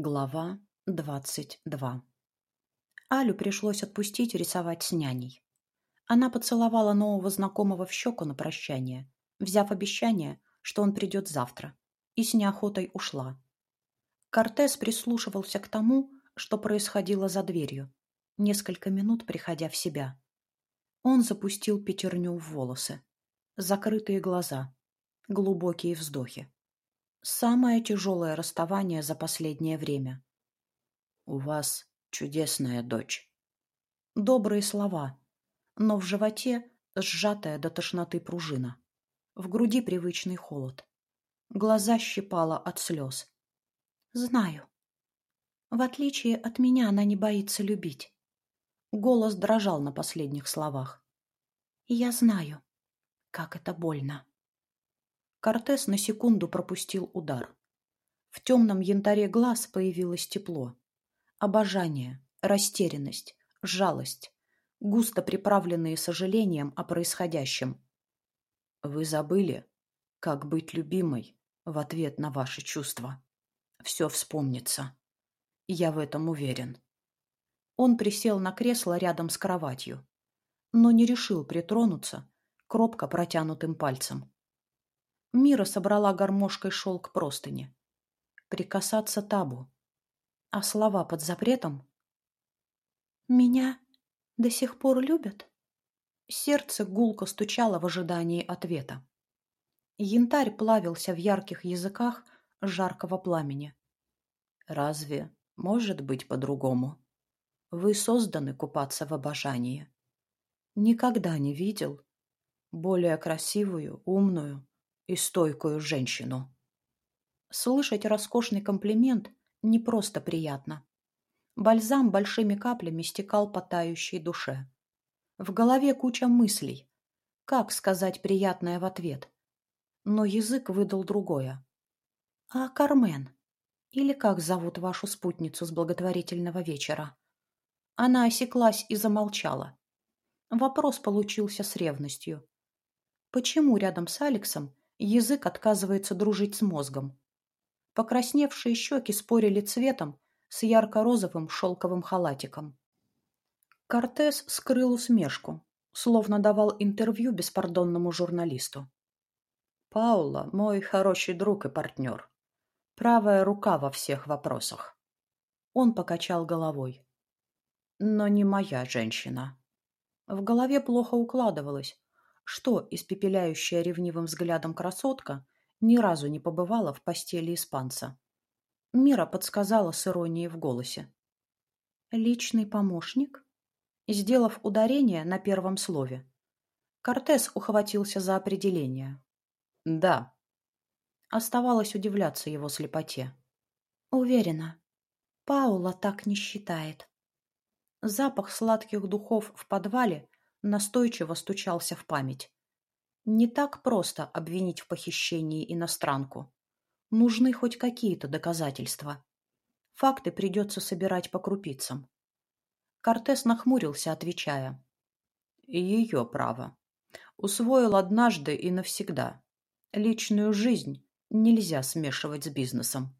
Глава двадцать два Алю пришлось отпустить рисовать с няней. Она поцеловала нового знакомого в щеку на прощание, взяв обещание, что он придет завтра, и с неохотой ушла. Кортес прислушивался к тому, что происходило за дверью, несколько минут приходя в себя. Он запустил пятерню в волосы. Закрытые глаза, глубокие вздохи. Самое тяжелое расставание за последнее время. «У вас чудесная дочь». Добрые слова, но в животе сжатая до тошноты пружина. В груди привычный холод. Глаза щипало от слез. «Знаю. В отличие от меня она не боится любить». Голос дрожал на последних словах. «Я знаю, как это больно». Кортес на секунду пропустил удар. В темном янтаре глаз появилось тепло. Обожание, растерянность, жалость, густо приправленные сожалением о происходящем. Вы забыли, как быть любимой в ответ на ваши чувства. Все вспомнится. Я в этом уверен. Он присел на кресло рядом с кроватью, но не решил притронуться к робко протянутым пальцем. Мира собрала гармошкой шелк простыни. Прикасаться табу. А слова под запретом? «Меня до сих пор любят?» Сердце гулко стучало в ожидании ответа. Янтарь плавился в ярких языках жаркого пламени. «Разве может быть по-другому? Вы созданы купаться в обожании. Никогда не видел более красивую, умную, и стойкую женщину. Слышать роскошный комплимент не просто приятно. Бальзам большими каплями стекал по тающей душе. В голове куча мыслей. Как сказать приятное в ответ? Но язык выдал другое. «А Кармен? Или как зовут вашу спутницу с благотворительного вечера?» Она осеклась и замолчала. Вопрос получился с ревностью. Почему рядом с Алексом Язык отказывается дружить с мозгом. Покрасневшие щеки спорили цветом с ярко-розовым шелковым халатиком. Кортес скрыл усмешку, словно давал интервью беспардонному журналисту. «Паула – мой хороший друг и партнер. Правая рука во всех вопросах». Он покачал головой. «Но не моя женщина». В голове плохо укладывалось, что испепеляющая ревнивым взглядом красотка ни разу не побывала в постели испанца. Мира подсказала с иронией в голосе. «Личный помощник?» Сделав ударение на первом слове. Кортес ухватился за определение. «Да». Оставалось удивляться его слепоте. «Уверена, Паула так не считает». Запах сладких духов в подвале настойчиво стучался в память. Не так просто обвинить в похищении иностранку. Нужны хоть какие-то доказательства. Факты придется собирать по крупицам. Кортес нахмурился, отвечая. Ее право. Усвоил однажды и навсегда. Личную жизнь нельзя смешивать с бизнесом.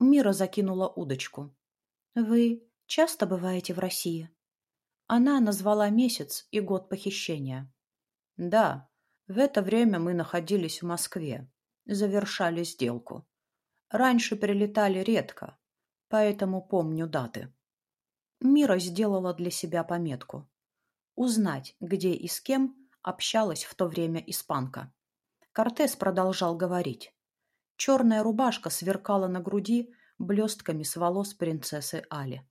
Мира закинула удочку. «Вы часто бываете в России?» Она назвала месяц и год похищения. Да, в это время мы находились в Москве, завершали сделку. Раньше прилетали редко, поэтому помню даты. Мира сделала для себя пометку. Узнать, где и с кем общалась в то время испанка. Кортес продолжал говорить. Черная рубашка сверкала на груди блестками с волос принцессы Али.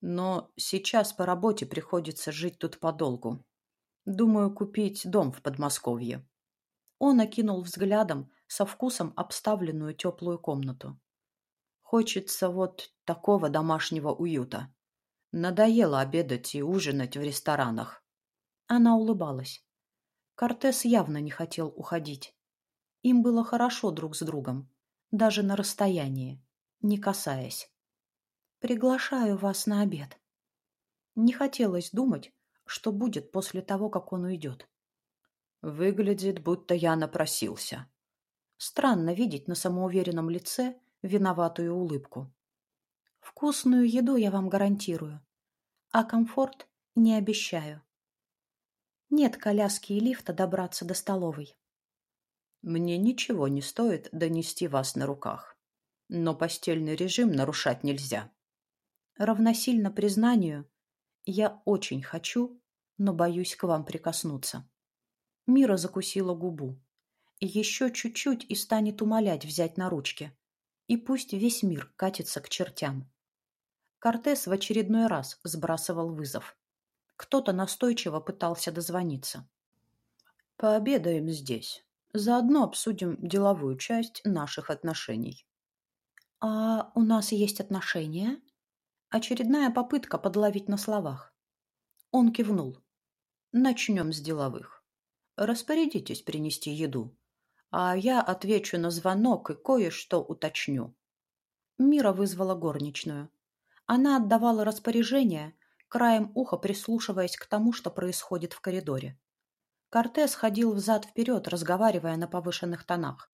Но сейчас по работе приходится жить тут подолгу. Думаю, купить дом в Подмосковье. Он окинул взглядом со вкусом обставленную теплую комнату. Хочется вот такого домашнего уюта. Надоело обедать и ужинать в ресторанах. Она улыбалась. Кортес явно не хотел уходить. Им было хорошо друг с другом, даже на расстоянии, не касаясь. Приглашаю вас на обед. Не хотелось думать, что будет после того, как он уйдет. Выглядит, будто я напросился. Странно видеть на самоуверенном лице виноватую улыбку. Вкусную еду я вам гарантирую, а комфорт не обещаю. Нет коляски и лифта добраться до столовой. Мне ничего не стоит донести вас на руках. Но постельный режим нарушать нельзя. Равносильно признанию, я очень хочу, но боюсь к вам прикоснуться. Мира закусила губу. Еще чуть-чуть и станет умолять взять на ручки. И пусть весь мир катится к чертям. Кортес в очередной раз сбрасывал вызов. Кто-то настойчиво пытался дозвониться. «Пообедаем здесь. Заодно обсудим деловую часть наших отношений». «А у нас есть отношения?» Очередная попытка подловить на словах. Он кивнул. «Начнем с деловых. Распорядитесь принести еду, а я отвечу на звонок и кое-что уточню». Мира вызвала горничную. Она отдавала распоряжение, краем уха прислушиваясь к тому, что происходит в коридоре. Кортес ходил взад-вперед, разговаривая на повышенных тонах.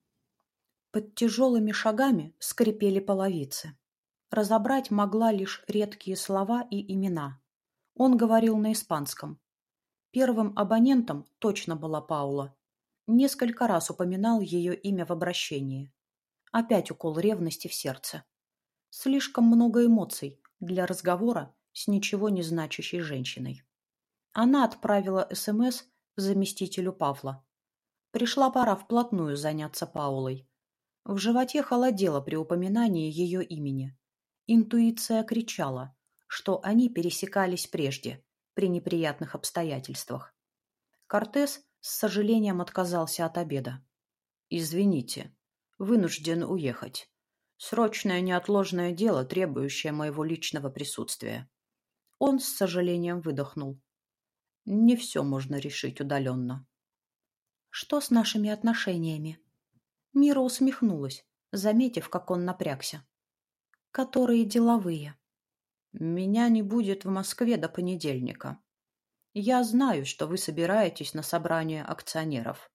Под тяжелыми шагами скрипели половицы. Разобрать могла лишь редкие слова и имена. Он говорил на испанском. Первым абонентом точно была Паула. Несколько раз упоминал ее имя в обращении. Опять укол ревности в сердце. Слишком много эмоций для разговора с ничего не значащей женщиной. Она отправила СМС заместителю Павла. Пришла пора вплотную заняться Паулой. В животе холодело при упоминании ее имени. Интуиция кричала, что они пересекались прежде, при неприятных обстоятельствах. Кортес с сожалением отказался от обеда. «Извините, вынужден уехать. Срочное неотложное дело, требующее моего личного присутствия. Он с сожалением выдохнул. Не все можно решить удаленно. Что с нашими отношениями? Мира усмехнулась, заметив, как он напрягся. Которые деловые. Меня не будет в Москве до понедельника. Я знаю, что вы собираетесь на собрание акционеров.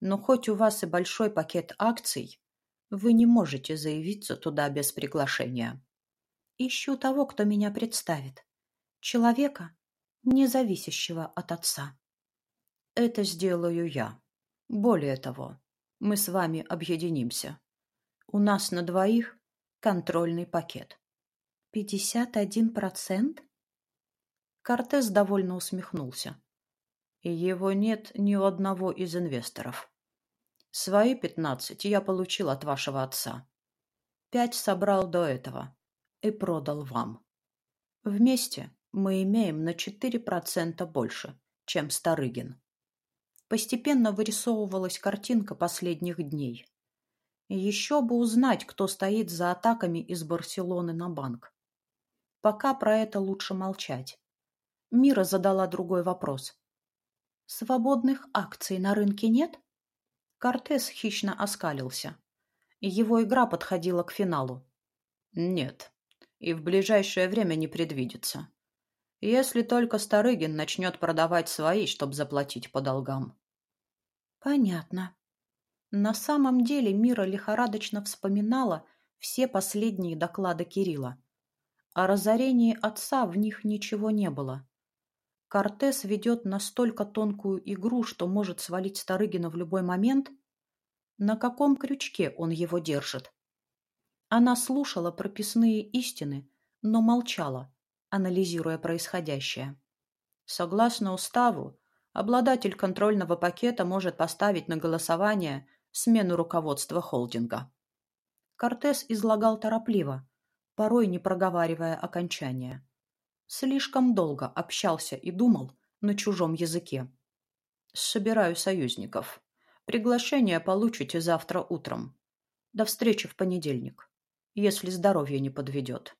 Но хоть у вас и большой пакет акций, вы не можете заявиться туда без приглашения. Ищу того, кто меня представит человека, не зависящего от отца. Это сделаю я. Более того, мы с вами объединимся. У нас на двоих контрольный пакет. Пятьдесят один процент? Кортес довольно усмехнулся. Его нет ни у одного из инвесторов. Свои пятнадцать я получил от вашего отца. Пять собрал до этого и продал вам. Вместе мы имеем на 4% больше, чем Старыгин. Постепенно вырисовывалась картинка последних дней. Еще бы узнать, кто стоит за атаками из Барселоны на банк. Пока про это лучше молчать. Мира задала другой вопрос. «Свободных акций на рынке нет?» Кортес хищно оскалился. Его игра подходила к финалу. «Нет, и в ближайшее время не предвидится. Если только Старыгин начнет продавать свои, чтобы заплатить по долгам. Понятно. На самом деле Мира лихорадочно вспоминала все последние доклады Кирилла. О разорении отца в них ничего не было. Кортес ведет настолько тонкую игру, что может свалить Старыгина в любой момент. На каком крючке он его держит? Она слушала прописные истины, но молчала, анализируя происходящее. Согласно уставу, обладатель контрольного пакета может поставить на голосование смену руководства холдинга. Кортес излагал торопливо, порой не проговаривая окончания. Слишком долго общался и думал на чужом языке. «Собираю союзников. Приглашение получите завтра утром. До встречи в понедельник, если здоровье не подведет».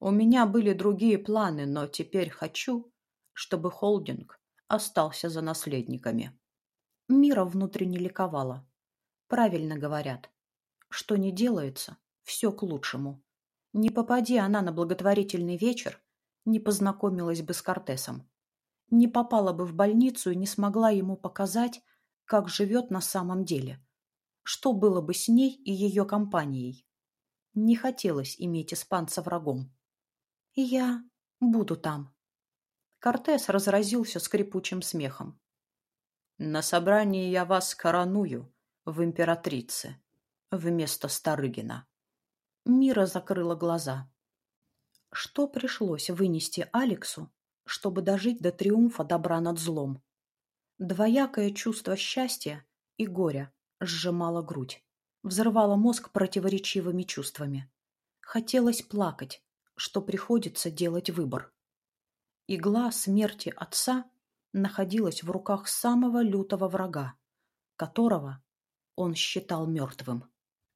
У меня были другие планы, но теперь хочу, чтобы холдинг остался за наследниками. Мира внутренне ликовала. Правильно говорят. Что не делается, все к лучшему. Не попади она на благотворительный вечер, не познакомилась бы с Кортесом. Не попала бы в больницу и не смогла ему показать, как живет на самом деле. Что было бы с ней и ее компанией? Не хотелось иметь испанца врагом. «Я буду там». Кортес разразился скрипучим смехом. «На собрании я вас короную в императрице вместо Старыгина». Мира закрыла глаза. Что пришлось вынести Алексу, чтобы дожить до триумфа добра над злом? Двоякое чувство счастья и горя сжимало грудь, взрывало мозг противоречивыми чувствами. Хотелось плакать, что приходится делать выбор. Игла смерти отца находилась в руках самого лютого врага, которого он считал мертвым.